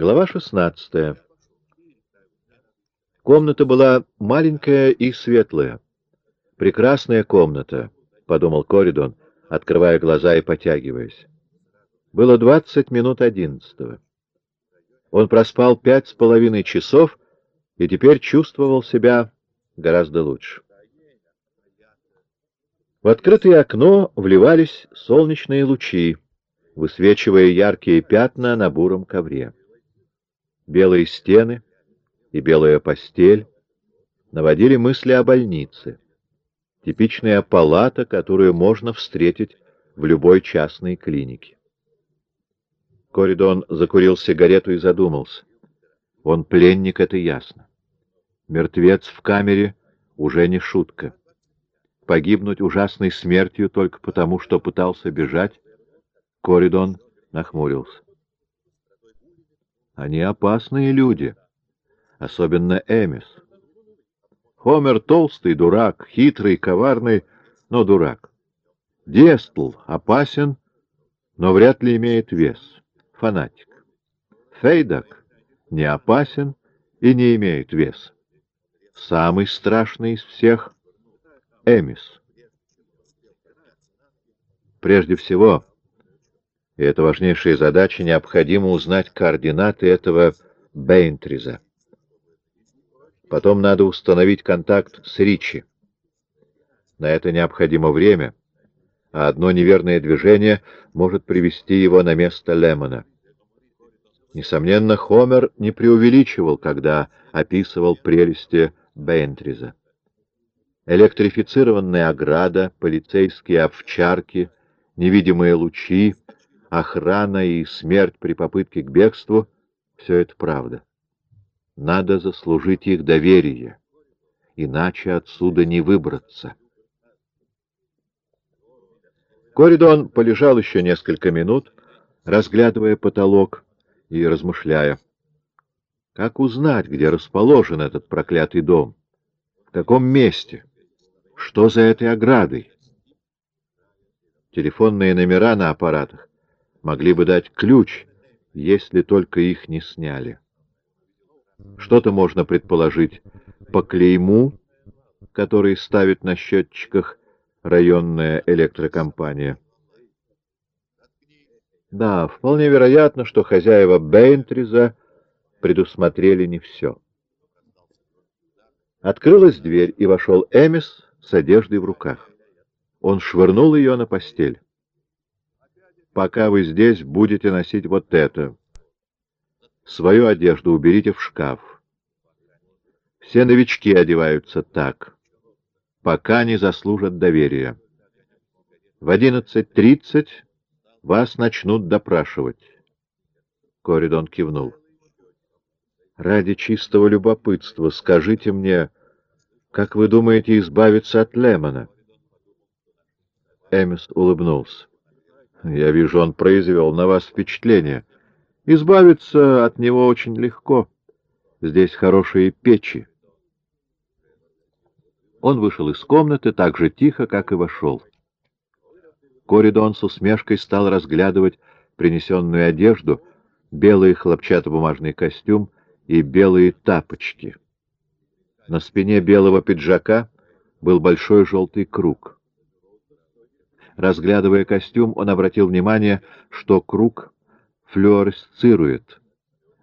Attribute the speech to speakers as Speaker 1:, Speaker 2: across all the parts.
Speaker 1: Глава 16. Комната была маленькая и светлая. Прекрасная комната, — подумал Коридон, открывая глаза и потягиваясь. Было двадцать минут одиннадцатого. Он проспал пять с половиной часов и теперь чувствовал себя гораздо лучше. В открытое окно вливались солнечные лучи, высвечивая яркие пятна на буром ковре. Белые стены и белая постель наводили мысли о больнице. Типичная палата, которую можно встретить в любой частной клинике. Коридон закурил сигарету и задумался. Он пленник, это ясно. Мертвец в камере уже не шутка. Погибнуть ужасной смертью только потому, что пытался бежать, Коридон нахмурился. Они опасные люди, особенно Эмис. Хомер толстый дурак, хитрый, коварный, но дурак. Дестл опасен, но вряд ли имеет вес. Фанатик. Фейдак не опасен и не имеет веса. Самый страшный из всех — Эмис. Прежде всего, и это важнейшая задача, необходимо узнать координаты этого Бейнтриза. Потом надо установить контакт с Ричи. На это необходимо время, а одно неверное движение может привести его на место Лемона. Несомненно, Хомер не преувеличивал, когда описывал прелести Бейнтриза. Электрифицированная ограда, полицейские овчарки, невидимые лучи — охрана и смерть при попытке к бегству — все это правда. Надо заслужить их доверие, иначе отсюда не выбраться. Коридон полежал еще несколько минут, разглядывая потолок и размышляя. Как узнать, где расположен этот проклятый дом? В каком месте? Что за этой оградой? Телефонные номера на аппаратах могли бы дать ключ, если только их не сняли. Что-то можно предположить по клейму, который ставит на счетчиках районная электрокомпания. Да, вполне вероятно, что хозяева Бейнтриза предусмотрели не все. Открылась дверь, и вошел Эмис с одеждой в руках. Он швырнул ее на постель пока вы здесь будете носить вот это. Свою одежду уберите в шкаф. Все новички одеваются так, пока не заслужат доверия. В одиннадцать тридцать вас начнут допрашивать. Коридон кивнул. Ради чистого любопытства скажите мне, как вы думаете избавиться от Лемона? Эмис улыбнулся. Я вижу, он произвел на вас впечатление. Избавиться от него очень легко. Здесь хорошие печи. Он вышел из комнаты так же тихо, как и вошел. Коридон с усмешкой стал разглядывать принесенную одежду, белый хлопчатобумажный костюм и белые тапочки. На спине белого пиджака был большой желтый круг — Разглядывая костюм, он обратил внимание, что круг флуоресцирует.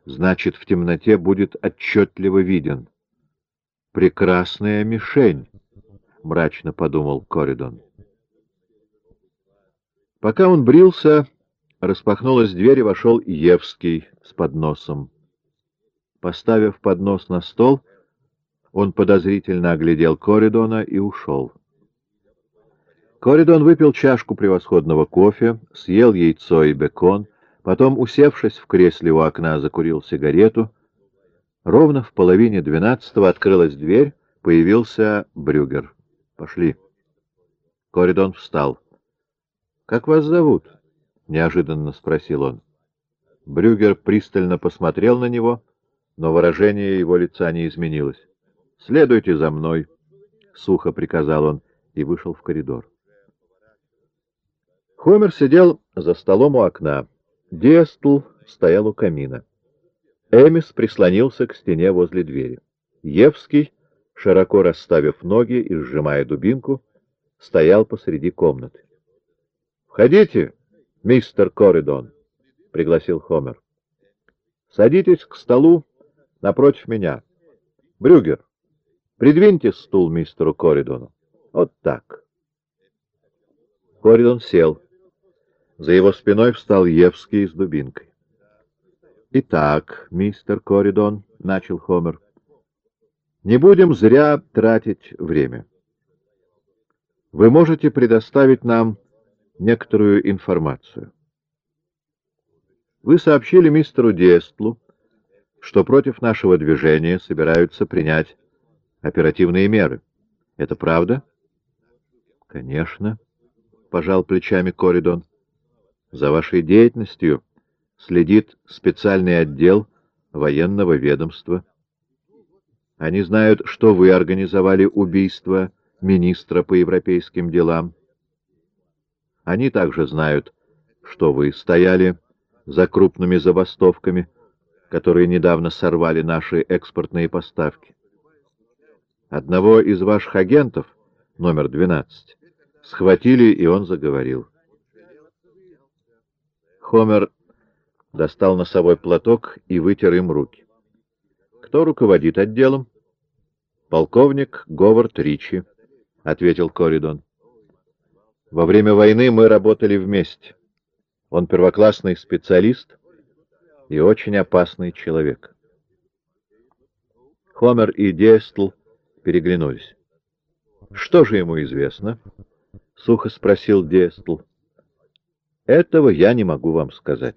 Speaker 1: Значит, в темноте будет отчетливо виден. «Прекрасная мишень», — мрачно подумал Коридон. Пока он брился, распахнулась дверь и вошел Евский с подносом. Поставив поднос на стол, он подозрительно оглядел Коридона и ушел. Коридон выпил чашку превосходного кофе, съел яйцо и бекон, потом, усевшись в кресле у окна, закурил сигарету. Ровно в половине двенадцатого открылась дверь, появился Брюгер. «Пошли». Коридон встал. «Как вас зовут?» — неожиданно спросил он. Брюгер пристально посмотрел на него, но выражение его лица не изменилось. «Следуйте за мной», — сухо приказал он и вышел в коридор. Хомер сидел за столом у окна. Дестл стоял у камина. Эмис прислонился к стене возле двери. Евский, широко расставив ноги и сжимая дубинку, стоял посреди комнаты. — Входите, мистер Коридон, — пригласил Хомер. — Садитесь к столу напротив меня. Брюгер, придвиньте стул мистеру Коридону. Вот так. Коридон сел. За его спиной встал Евский с дубинкой. — Итак, мистер Коридон, — начал Хомер, — не будем зря тратить время. Вы можете предоставить нам некоторую информацию. Вы сообщили мистеру Дестлу, что против нашего движения собираются принять оперативные меры. Это правда? — Конечно, — пожал плечами Коридон. — За вашей деятельностью следит специальный отдел военного ведомства. Они знают, что вы организовали убийство министра по европейским делам. Они также знают, что вы стояли за крупными забастовками, которые недавно сорвали наши экспортные поставки. Одного из ваших агентов, номер 12, схватили, и он заговорил. Хомер достал носовой платок и вытер им руки. «Кто руководит отделом?» «Полковник Говард Ричи», — ответил Коридон. «Во время войны мы работали вместе. Он первоклассный специалист и очень опасный человек». Хомер и Дестл переглянулись. «Что же ему известно?» — сухо спросил Дестл. «Этого я не могу вам сказать».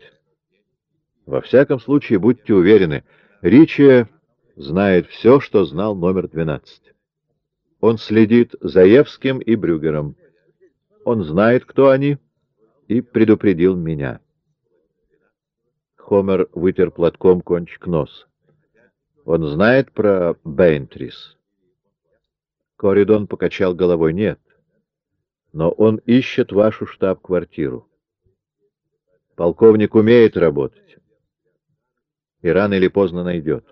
Speaker 1: Во всяком случае, будьте уверены, Ричи знает все, что знал номер 12. Он следит за Евским и Брюгером. Он знает, кто они, и предупредил меня. Хомер вытер платком кончик носа. Он знает про Бейнтрис. Коридон покачал головой. Нет. Но он ищет вашу штаб-квартиру. Полковник умеет работать и рано или поздно найдет.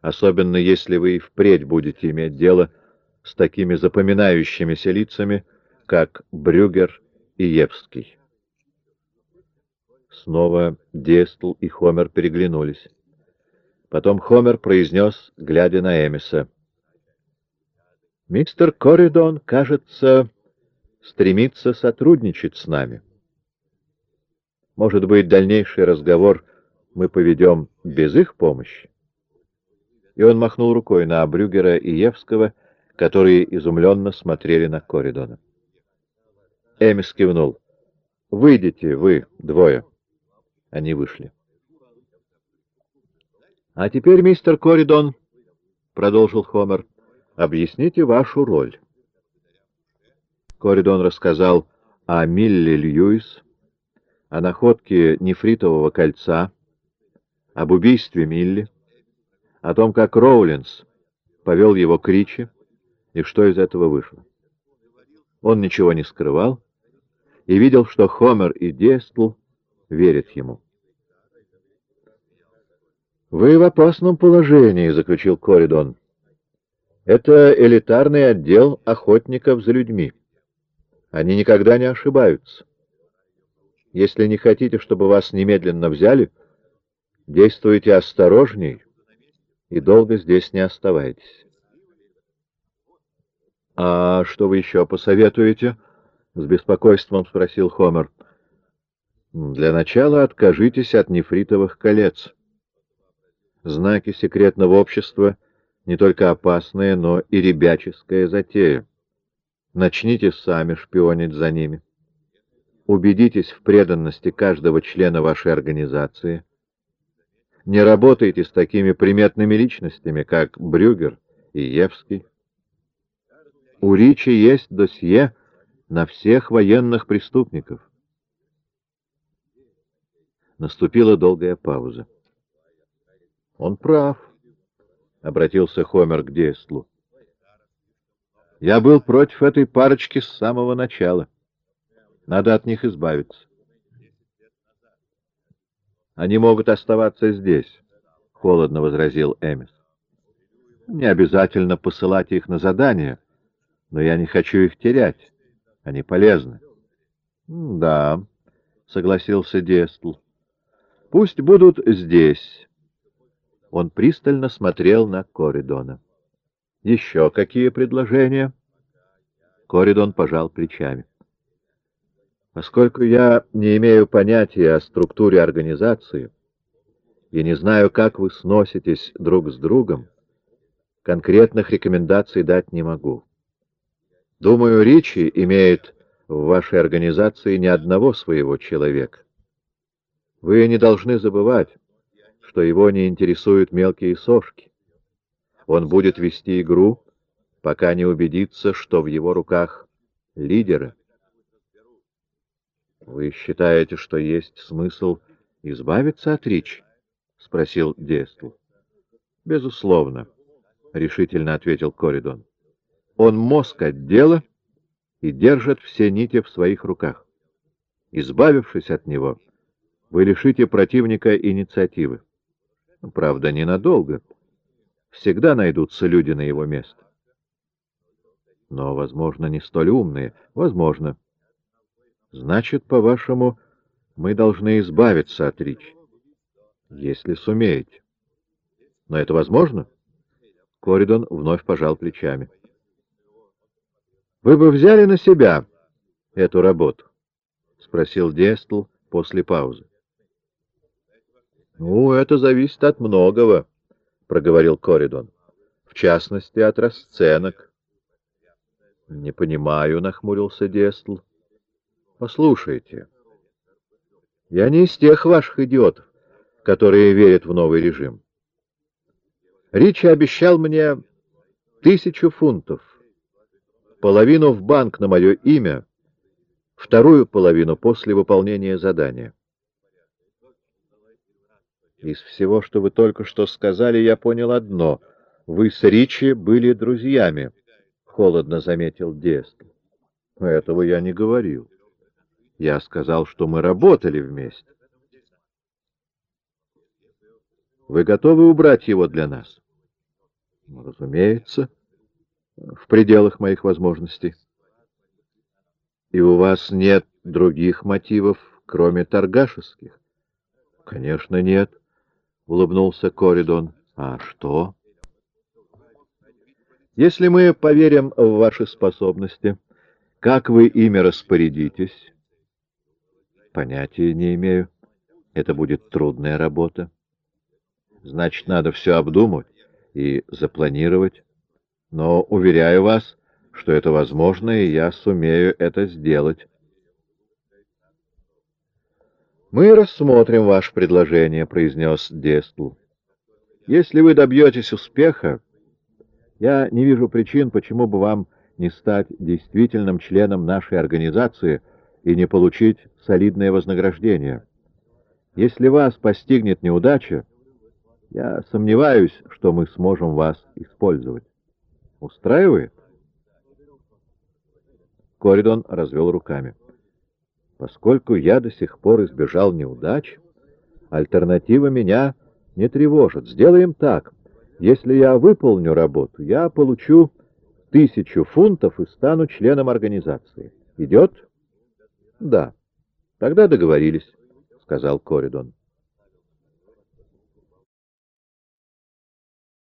Speaker 1: Особенно если вы и впредь будете иметь дело с такими запоминающимися лицами, как Брюгер и Евский. Снова Дестл и Хомер переглянулись. Потом Хомер произнес, глядя на Эмиса. «Мистер Коридон, кажется, стремится сотрудничать с нами. Может быть, дальнейший разговор — мы поведем без их помощи? И он махнул рукой на Брюгера и Евского, которые изумленно смотрели на Коридона. Эмис кивнул. «Выйдите, вы, двое». Они вышли. «А теперь, мистер Коридон, — продолжил Хомер, — объясните вашу роль». Коридон рассказал о Милле Льюис, о находке нефритового кольца, об убийстве Милли, о том, как Роулинс повел его к Ричи и что из этого вышло. Он ничего не скрывал и видел, что Хомер и Дестл верят ему. «Вы в опасном положении», — заключил Коридон. «Это элитарный отдел охотников за людьми. Они никогда не ошибаются. Если не хотите, чтобы вас немедленно взяли, — Действуйте осторожней и долго здесь не оставайтесь. — А что вы еще посоветуете? — с беспокойством спросил Хомер. — Для начала откажитесь от нефритовых колец. Знаки секретного общества не только опасные, но и ребяческая затея. Начните сами шпионить за ними. Убедитесь в преданности каждого члена вашей организации — не работайте с такими приметными личностями, как Брюгер и Евский. У Ричи есть досье на всех военных преступников. Наступила долгая пауза. «Он прав», — обратился Хомер к Дестлу. «Я был против этой парочки с самого начала. Надо от них избавиться». Они могут оставаться здесь. холодно возразил Эмис. Не обязательно посылать их на задание, но я не хочу их терять. Они полезны. — Да, — согласился Дестл. — Пусть будут здесь. Он пристально смотрел на Коридона. — Еще какие предложения? Коридон пожал плечами. — Поскольку я не имею понятия о структуре организации и не знаю, как вы сноситесь друг с другом, конкретных рекомендаций дать не могу. Думаю, Ричи имеет в вашей организации ни одного своего человека. Вы не должны забывать, что его не интересуют мелкие сошки. Он будет вести игру, пока не убедится, что в его руках лидеры. — Вы считаете, что есть смысл избавиться от Ричи? — спросил Дестл. — Безусловно, — решительно ответил Коридон. — Он мозг отдела и держит все нити в своих руках. Избавившись от него, вы лишите противника инициативы. Правда, ненадолго. Всегда найдутся люди на его место. Но, возможно, не столь умные. Возможно. Значит, по-вашему, мы должны избавиться от Ричи. Если сумеете. Но это возможно? Коридон вновь пожал плечами. Вы бы взяли на себя эту работу? Спросил Дестл после паузы. Ну, это зависит от многого, проговорил Коридон. В частности, от расценок. Не понимаю, нахмурился Дестл. Послушайте, я не из тех ваших идиотов, которые верят в новый режим. Ричи обещал мне тысячу фунтов, половину в банк на мое имя, вторую половину после выполнения задания. Из всего, что вы только что сказали, я понял одно. Вы с Ричи были друзьями, — холодно заметил Дест. Этого я не говорил. Я сказал, что мы работали вместе. Вы готовы убрать его для нас? Ну, разумеется, в пределах моих возможностей. И у вас нет других мотивов, кроме торгашеских? Конечно, нет, — улыбнулся Коридон. А что? Если мы поверим в ваши способности, как вы ими распорядитесь? Понятия не имею. Это будет трудная работа. Значит, надо все обдумать и запланировать. Но уверяю вас, что это возможно, и я сумею это сделать. «Мы рассмотрим ваше предложение», — произнес Дестл. «Если вы добьетесь успеха, я не вижу причин, почему бы вам не стать действительным членом нашей организации и не получить солидное вознаграждение. Если вас постигнет неудача, я сомневаюсь, что мы сможем вас использовать. Устраивает? Коридон развел руками. Поскольку я до сих пор избежал неудач, альтернатива меня не тревожит. Сделаем так. Если я выполню работу, я получу тысячу фунтов и стану членом организации. Идет? Да. Тогда договорились, — сказал Коридон.